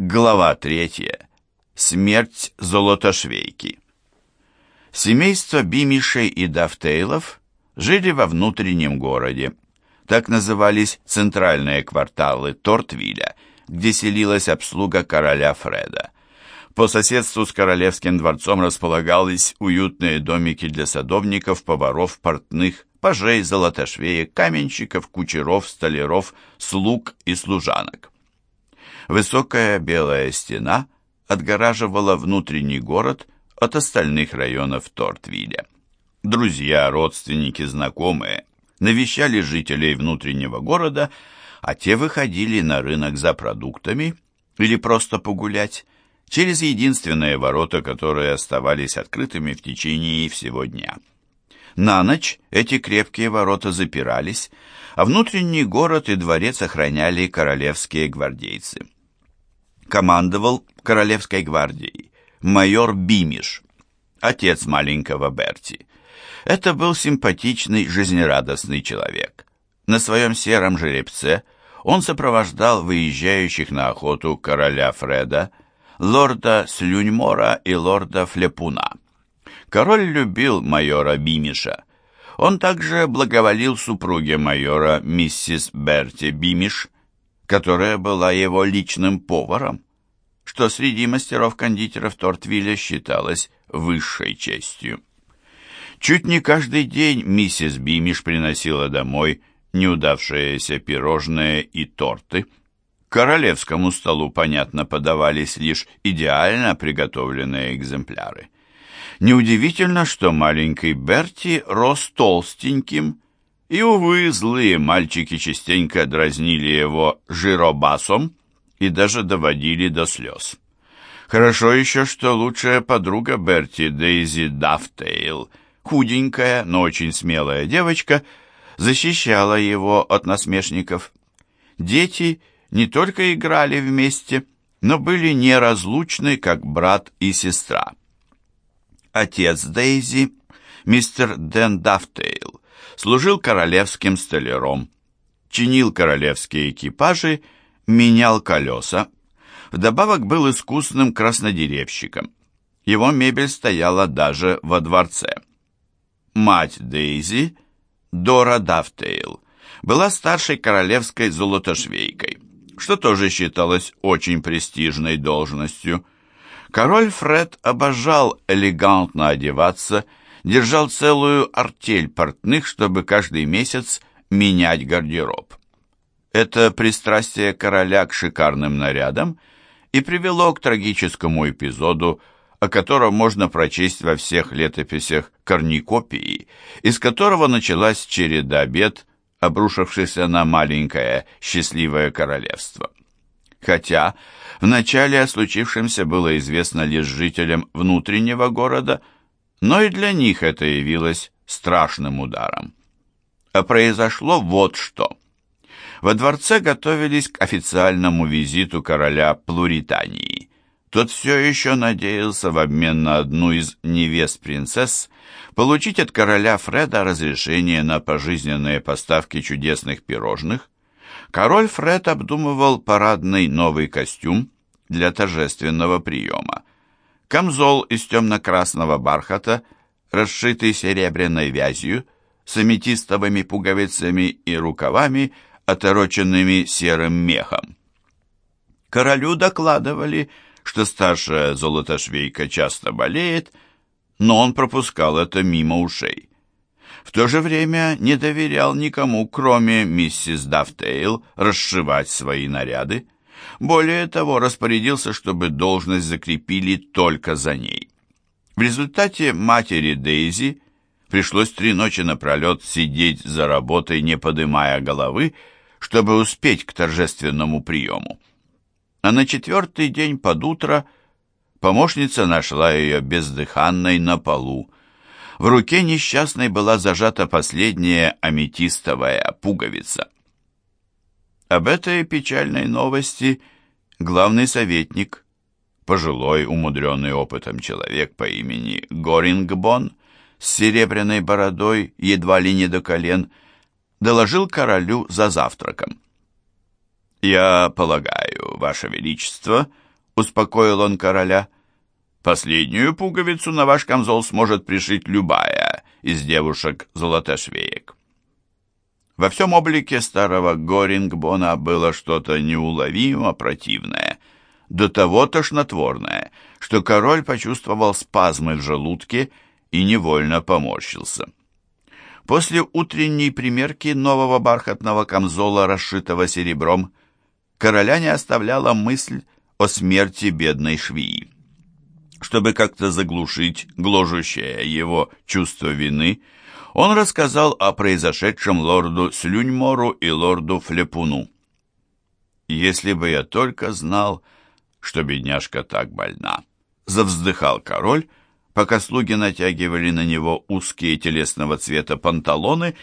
Глава третья. Смерть Золотошвейки. Семейство Бимишей и Дафтейлов жили во внутреннем городе. Так назывались центральные кварталы Тортвиля, где селилась обслуга короля Фреда. По соседству с королевским дворцом располагались уютные домики для садовников, поваров, портных, пажей, золотошвеек, каменщиков, кучеров, столяров, слуг и служанок. Высокая белая стена отгораживала внутренний город от остальных районов Тортвиля. Друзья, родственники, знакомые навещали жителей внутреннего города, а те выходили на рынок за продуктами или просто погулять через единственные ворота, которые оставались открытыми в течение всего дня. На ночь эти крепкие ворота запирались, а внутренний город и дворец охраняли королевские гвардейцы командовал Королевской гвардией майор Бимиш, отец маленького Берти. Это был симпатичный, жизнерадостный человек. На своем сером жеребце он сопровождал выезжающих на охоту короля Фреда, лорда Слюньмора и лорда Флепуна. Король любил майора Бимиша. Он также благоволил супруге майора миссис Берти Бимиш, которая была его личным поваром, что среди мастеров-кондитеров Тортвилля считалось высшей честью. Чуть не каждый день миссис Бимиш приносила домой неудавшиеся пирожные и торты. К королевскому столу, понятно, подавались лишь идеально приготовленные экземпляры. Неудивительно, что маленький Берти рос толстеньким, и, увы, злые мальчики частенько дразнили его жиробасом и даже доводили до слез. Хорошо еще, что лучшая подруга Берти, Дейзи Дафтейл, худенькая, но очень смелая девочка, защищала его от насмешников. Дети не только играли вместе, но были неразлучны, как брат и сестра. Отец Дейзи, мистер Дэн Дафтейл, служил королевским столяром, чинил королевские экипажи, менял колеса. Вдобавок был искусным краснодеревщиком. Его мебель стояла даже во дворце. Мать Дейзи, Дора Дафтейл, была старшей королевской золотошвейкой, что тоже считалось очень престижной должностью. Король Фред обожал элегантно одеваться держал целую артель портных, чтобы каждый месяц менять гардероб. Это пристрастие короля к шикарным нарядам и привело к трагическому эпизоду, о котором можно прочесть во всех летописях корникопии, из которого началась череда бед, обрушившихся на маленькое счастливое королевство. Хотя вначале о случившемся было известно лишь жителям внутреннего города – но и для них это явилось страшным ударом. А произошло вот что. Во дворце готовились к официальному визиту короля Плуритании. Тот все еще надеялся в обмен на одну из невест принцесс получить от короля Фреда разрешение на пожизненные поставки чудесных пирожных. Король Фред обдумывал парадный новый костюм для торжественного приема. Камзол из темно-красного бархата, расшитый серебряной вязью, с аметистовыми пуговицами и рукавами, отороченными серым мехом. Королю докладывали, что старшая золотошвейка часто болеет, но он пропускал это мимо ушей. В то же время не доверял никому, кроме миссис Дафтейл, расшивать свои наряды. Более того, распорядился, чтобы должность закрепили только за ней. В результате матери Дейзи пришлось три ночи напролет сидеть за работой, не подымая головы, чтобы успеть к торжественному приему. А на четвертый день под утро помощница нашла ее бездыханной на полу. В руке несчастной была зажата последняя аметистовая пуговица. Об этой печальной новости главный советник, пожилой, умудренный опытом человек по имени Горингбон, с серебряной бородой, едва ли не до колен, доложил королю за завтраком. «Я полагаю, Ваше Величество», успокоил он короля. «Последнюю пуговицу на ваш камзол сможет пришить любая из девушек-золотошвеек». Во всем облике старого Горингбона было что-то неуловимо противное, до того тошнотворное, что король почувствовал спазмы в желудке и невольно поморщился. После утренней примерки нового бархатного камзола, расшитого серебром, короля не оставляла мысль о смерти бедной швеи. Чтобы как-то заглушить гложущее его чувство вины, он рассказал о произошедшем лорду Слюньмору и лорду Флепуну. «Если бы я только знал, что бедняжка так больна», — завздыхал король, пока слуги натягивали на него узкие телесного цвета панталоны,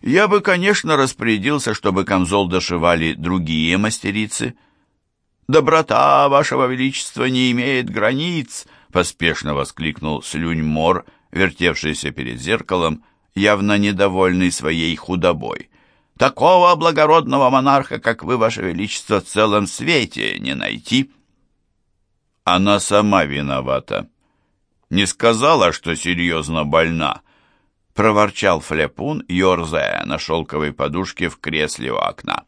я бы, конечно, распорядился, чтобы камзол дошивали другие мастерицы. «Доброта вашего величества не имеет границ!» — поспешно воскликнул Слюнь-Мор, вертевшийся перед зеркалом, явно недовольный своей худобой. «Такого благородного монарха, как вы, ваше величество, в целом свете не найти!» «Она сама виновата», не сказала, что серьезно больна», — проворчал Флепун, ерзая на шелковой подушке в кресле у окна.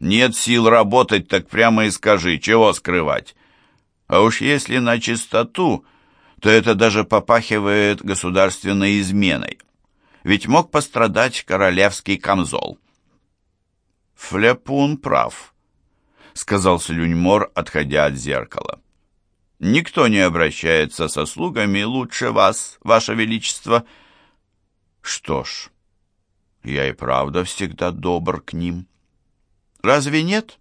«Нет сил работать, так прямо и скажи, чего скрывать. А уж если на чистоту, то это даже попахивает государственной изменой. Ведь мог пострадать королевский камзол». «Флепун прав», — сказал Слюньмор, отходя от зеркала. Никто не обращается со слугами лучше вас, ваше величество. Что ж, я и правда всегда добр к ним. Разве нет?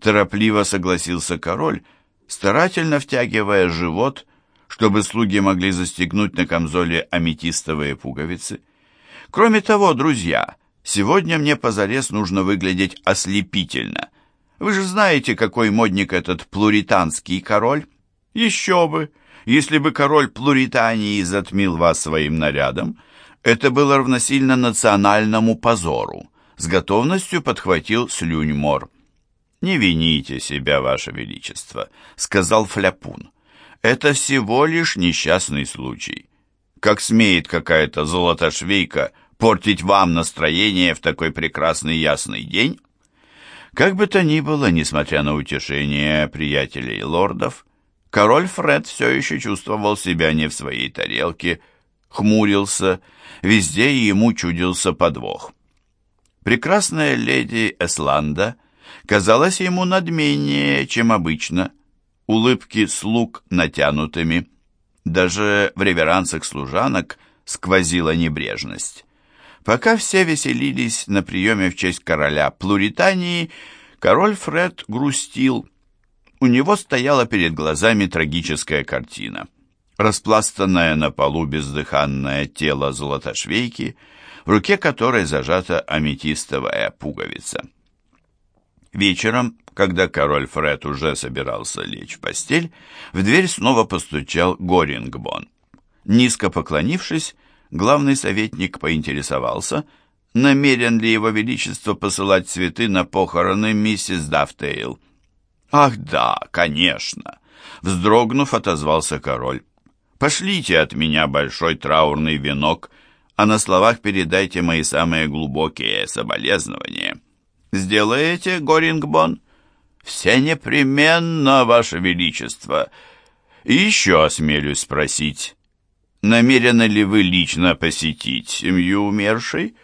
Торопливо согласился король, старательно втягивая живот, чтобы слуги могли застегнуть на камзоле аметистовые пуговицы. Кроме того, друзья, сегодня мне позарез нужно выглядеть ослепительно. Вы же знаете, какой модник этот плуританский король. Еще бы! Если бы король Плуритании затмил вас своим нарядом, это было равносильно национальному позору. С готовностью подхватил Слюньмор. «Не вините себя, ваше величество», — сказал Фляпун. «Это всего лишь несчастный случай. Как смеет какая-то золотошвейка портить вам настроение в такой прекрасный ясный день?» Как бы то ни было, несмотря на утешение приятелей лордов, Король Фред все еще чувствовал себя не в своей тарелке, хмурился, везде ему чудился подвох. Прекрасная леди Эсланда казалась ему надменнее, чем обычно, улыбки слуг натянутыми, даже в реверансах служанок сквозила небрежность. Пока все веселились на приеме в честь короля Плуритании, король Фред грустил, у него стояла перед глазами трагическая картина. Распластанное на полу бездыханное тело золотошвейки, в руке которой зажата аметистовая пуговица. Вечером, когда король Фред уже собирался лечь в постель, в дверь снова постучал Горингбон. Низко поклонившись, главный советник поинтересовался, намерен ли его величество посылать цветы на похороны миссис Дафтейл. «Ах да, конечно!» Вздрогнув, отозвался король. «Пошлите от меня большой траурный венок, а на словах передайте мои самые глубокие соболезнования. Сделаете, Горингбон?» «Все непременно, Ваше Величество!» «И еще осмелюсь спросить, намерены ли вы лично посетить семью умершей?»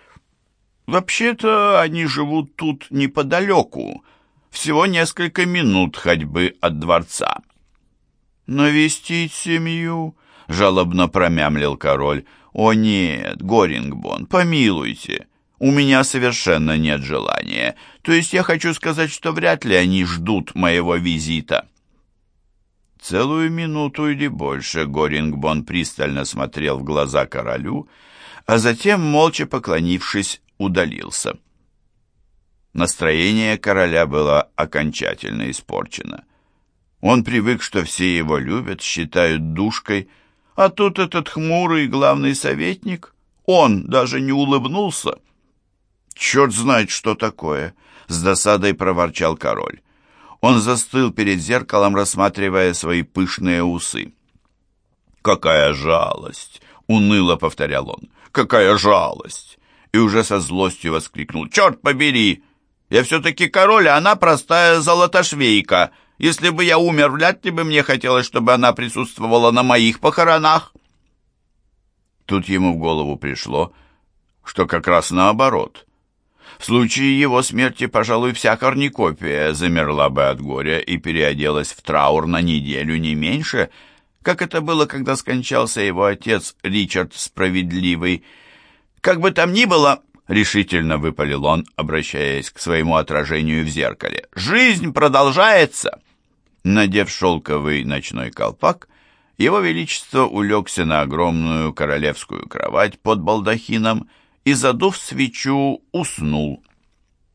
«Вообще-то они живут тут неподалеку», всего несколько минут ходьбы от дворца. «Навестить семью?» — жалобно промямлил король. «О нет, Горингбон, помилуйте, у меня совершенно нет желания. То есть я хочу сказать, что вряд ли они ждут моего визита». Целую минуту или больше Горингбон пристально смотрел в глаза королю, а затем, молча поклонившись, удалился. Настроение короля было окончательно испорчено. Он привык, что все его любят, считают душкой, а тут этот хмурый главный советник, он даже не улыбнулся. «Черт знает, что такое!» — с досадой проворчал король. Он застыл перед зеркалом, рассматривая свои пышные усы. «Какая жалость!» — уныло повторял он. «Какая жалость!» И уже со злостью воскликнул. «Черт побери! Я все-таки король, а она простая золотошвейка. Если бы я умер, вряд ли бы мне хотелось, чтобы она присутствовала на моих похоронах». Тут ему в голову пришло, что как раз наоборот. В случае его смерти, пожалуй, вся корникопия замерла бы от горя и переоделась в траур на неделю, не меньше, как это было, когда скончался его отец Ричард Справедливый. Как бы там ни было, решительно выпалил он, обращаясь к своему отражению в зеркале. «Жизнь продолжается!» Надев шелковый ночной колпак, его Величество улегся на огромную королевскую кровать под балдахином и, задув свечу, уснул.